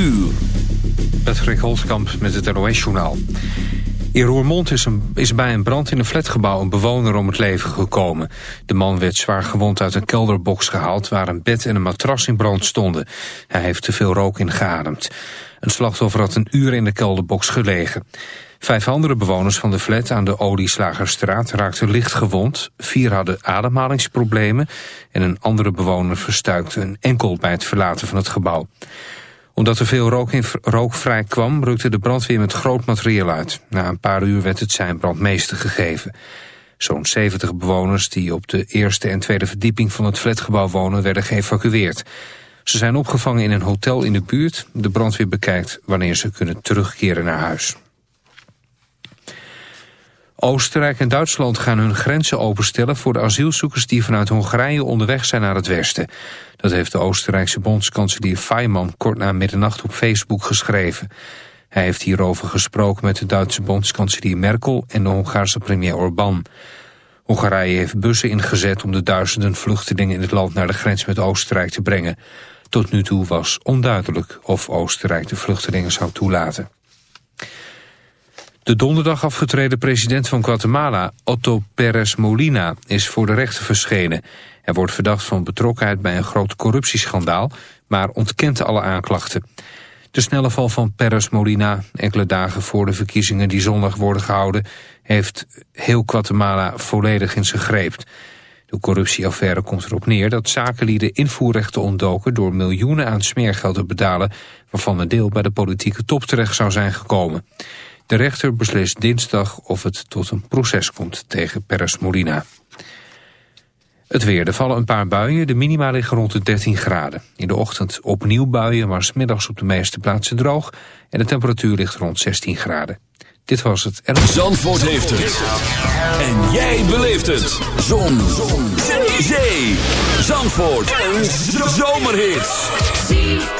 uur. Patrick Holtkamp met het NOS-journaal. In Roermond is, een, is bij een brand in een flatgebouw een bewoner om het leven gekomen. De man werd zwaar gewond uit een kelderbox gehaald... waar een bed en een matras in brand stonden. Hij heeft te veel rook ingeademd. Een slachtoffer had een uur in de kelderbox gelegen. Vijf andere bewoners van de flat aan de Olieslagerstraat raakten licht gewond. Vier hadden ademhalingsproblemen en een andere bewoner verstuikte een enkel bij het verlaten van het gebouw omdat er veel rook, in, rook vrij kwam, rukte de brandweer met groot materieel uit. Na een paar uur werd het zijn brandmeester gegeven. Zo'n 70 bewoners die op de eerste en tweede verdieping van het flatgebouw wonen werden geëvacueerd. Ze zijn opgevangen in een hotel in de buurt. De brandweer bekijkt wanneer ze kunnen terugkeren naar huis. Oostenrijk en Duitsland gaan hun grenzen openstellen voor de asielzoekers die vanuit Hongarije onderweg zijn naar het westen. Dat heeft de Oostenrijkse bondskanselier Fayman kort na middernacht op Facebook geschreven. Hij heeft hierover gesproken met de Duitse bondskanselier Merkel en de Hongaarse premier Orbán. Hongarije heeft bussen ingezet om de duizenden vluchtelingen in het land naar de grens met Oostenrijk te brengen. Tot nu toe was onduidelijk of Oostenrijk de vluchtelingen zou toelaten. De donderdag afgetreden president van Guatemala, Otto Pérez Molina, is voor de rechter verschenen. Hij wordt verdacht van betrokkenheid bij een groot corruptieschandaal, maar ontkent alle aanklachten. De snelle val van Pérez Molina, enkele dagen voor de verkiezingen die zondag worden gehouden, heeft heel Guatemala volledig in zijn greep. De corruptieaffaire komt erop neer dat zakenlieden invoerrechten ontdoken door miljoenen aan smeergeld te betalen, waarvan een deel bij de politieke top terecht zou zijn gekomen. De rechter beslist dinsdag of het tot een proces komt tegen Peres Molina. Het weer. Er vallen een paar buien. De minima liggen rond de 13 graden. In de ochtend opnieuw buien, maar smiddags op de meeste plaatsen droog. En de temperatuur ligt rond 16 graden. Dit was het. En... Zandvoort heeft het. En jij beleeft het. Zon. Zon. Zee. Zandvoort. Een zomerhit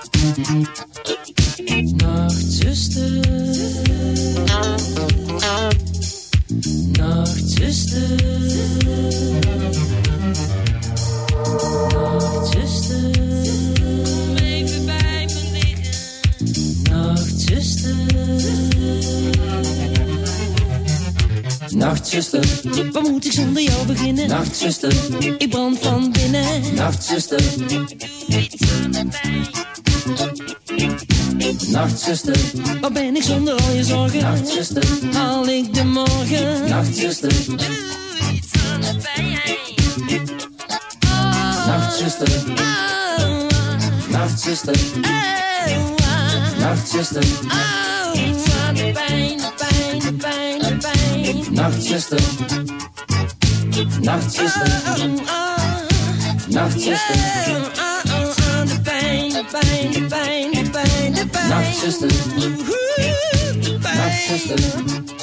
Nachtzuster, ik brand van binnen. Nachtzuster, doe iets. Nachtzuster, waar ben ik zonder al je zorgen? Nachtzuster, haal ik de morgen? Nachtzuster, sister. My sister.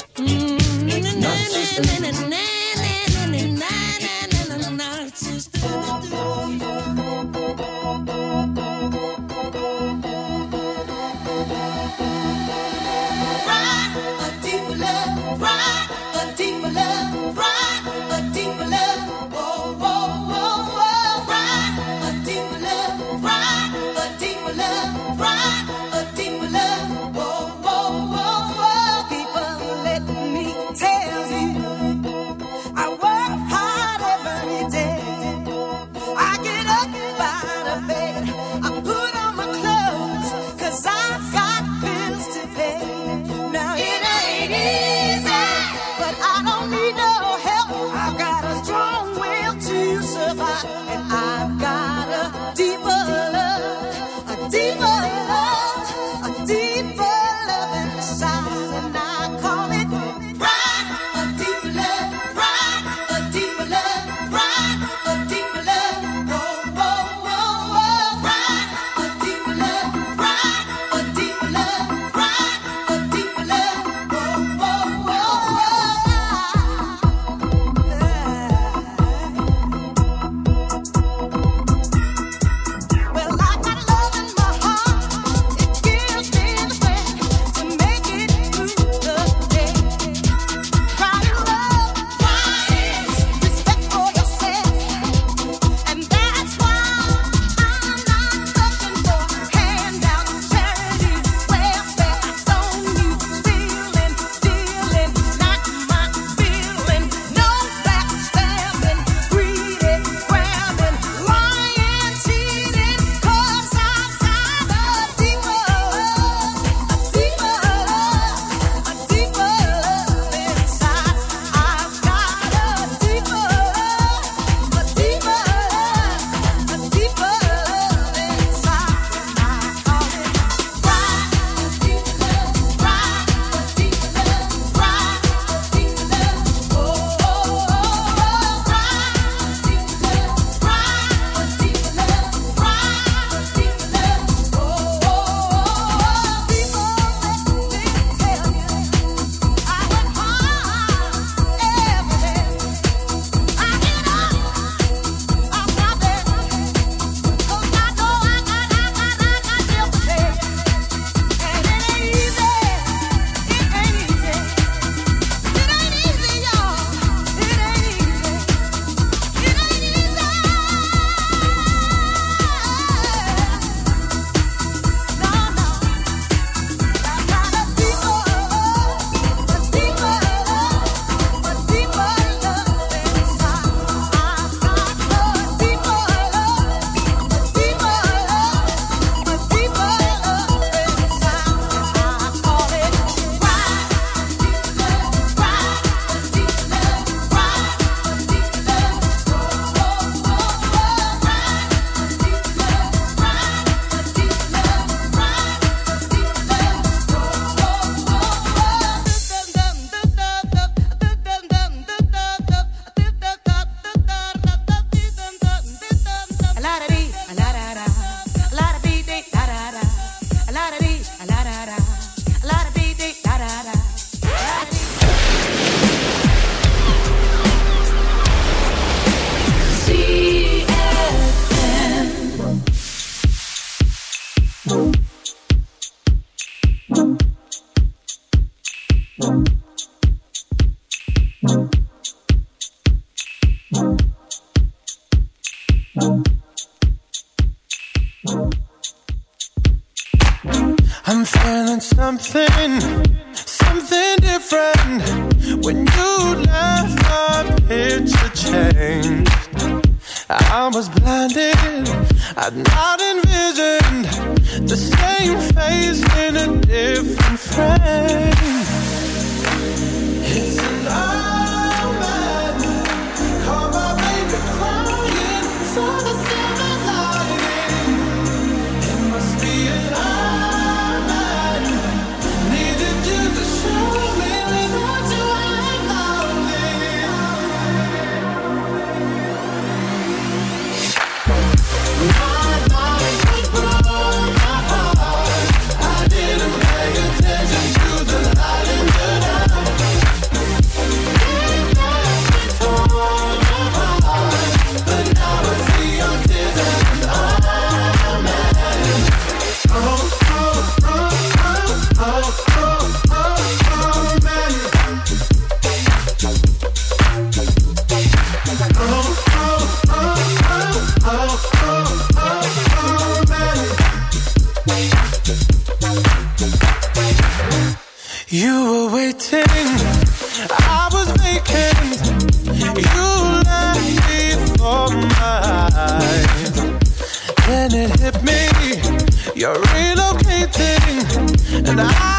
You're relocating, and I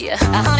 Yeah.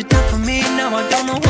you done for me, now I don't know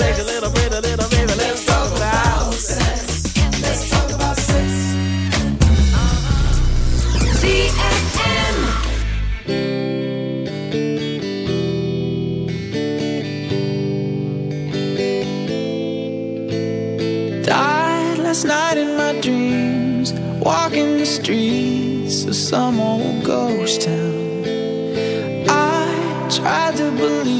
Talk a little bit, a little bit. Let's talk about sex. Let's talk about sex. Died last night in my dreams, walking the streets of some old ghost town. I tried to believe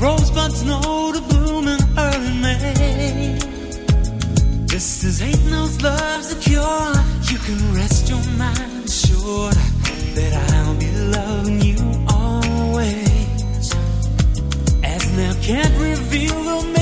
rosebuds know to bloom in early May. This is ain't no love's a cure, you can rest your mind assured that I'll be loving you always. As now can't reveal the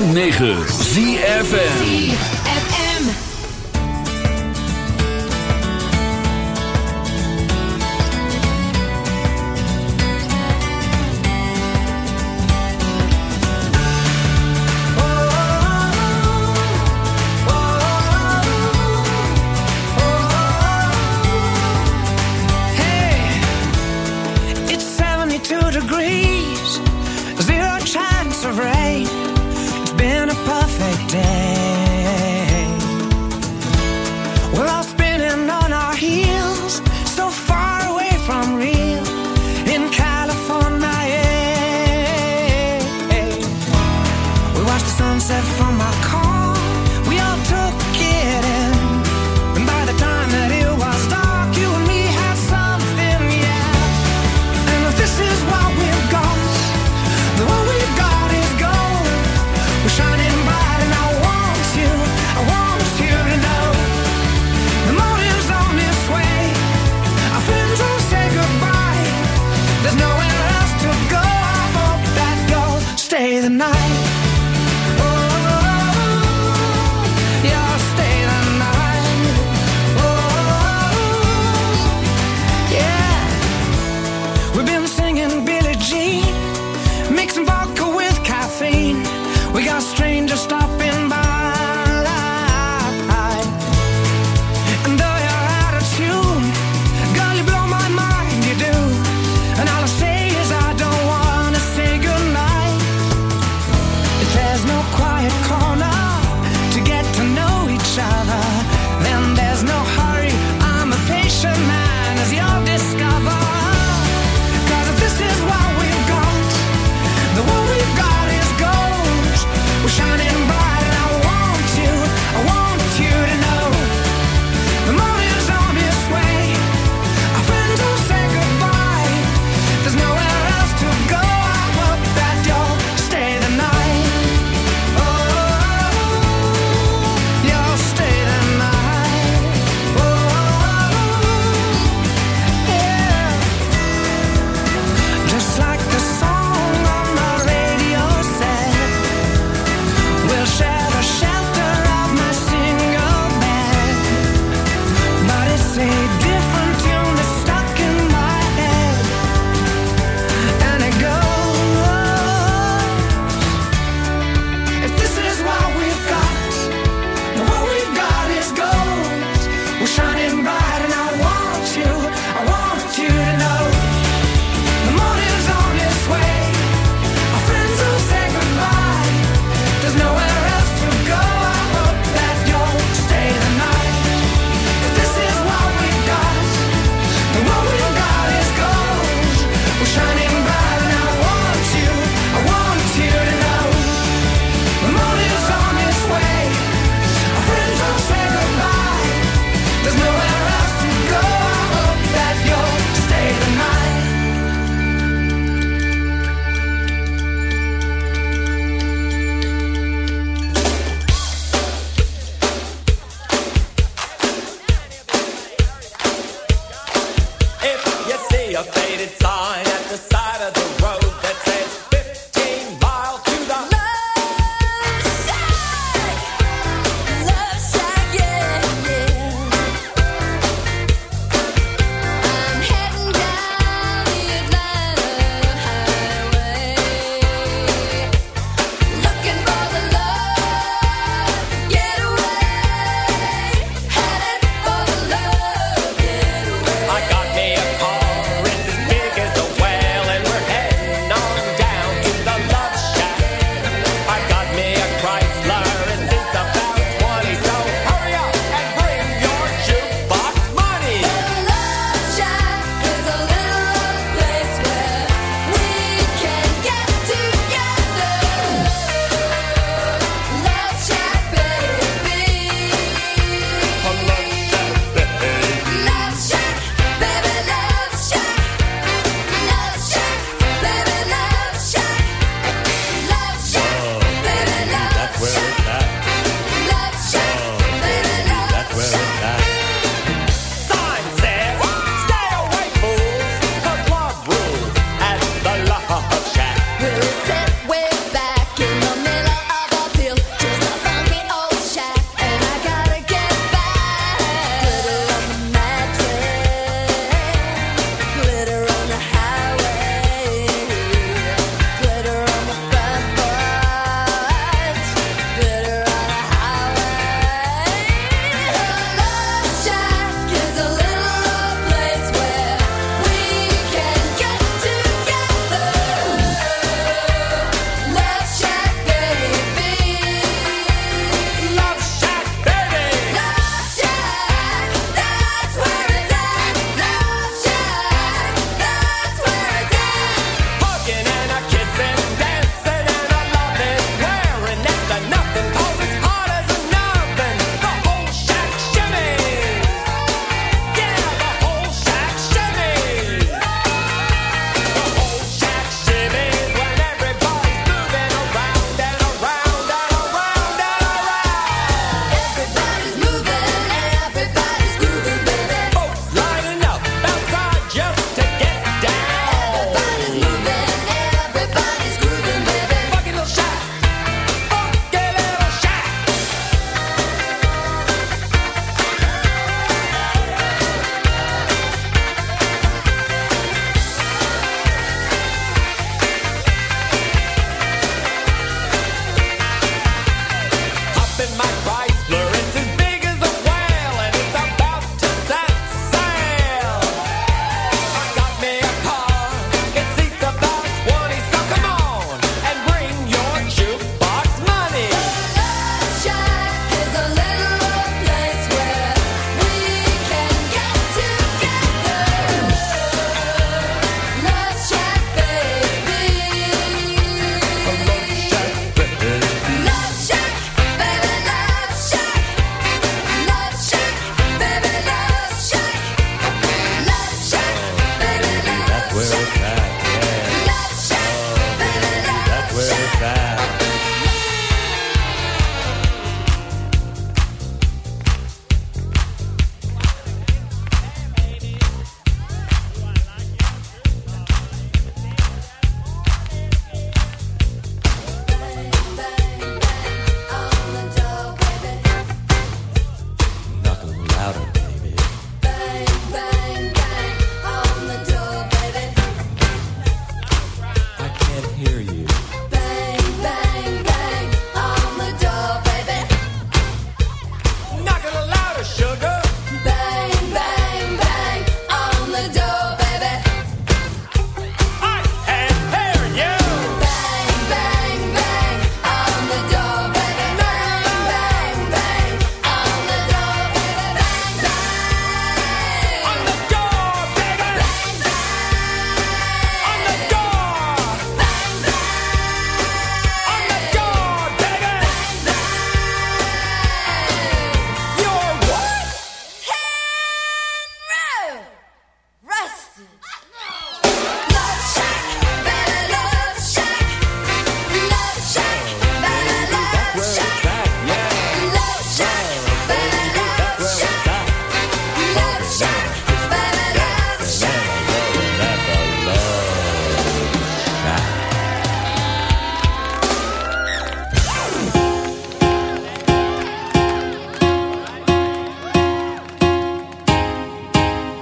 106.9 ZFM.